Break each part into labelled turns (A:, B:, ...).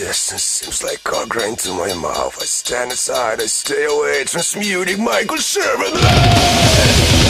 A: existence seems like car grain to my mouth. I stand aside, I stay away, transmuting Michael Sherman.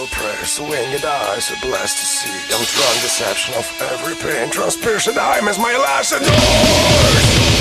A: Possible prayers, winged eyes are blessed to see. I'm drawn deception of every pain, transpierced time is my last endurance.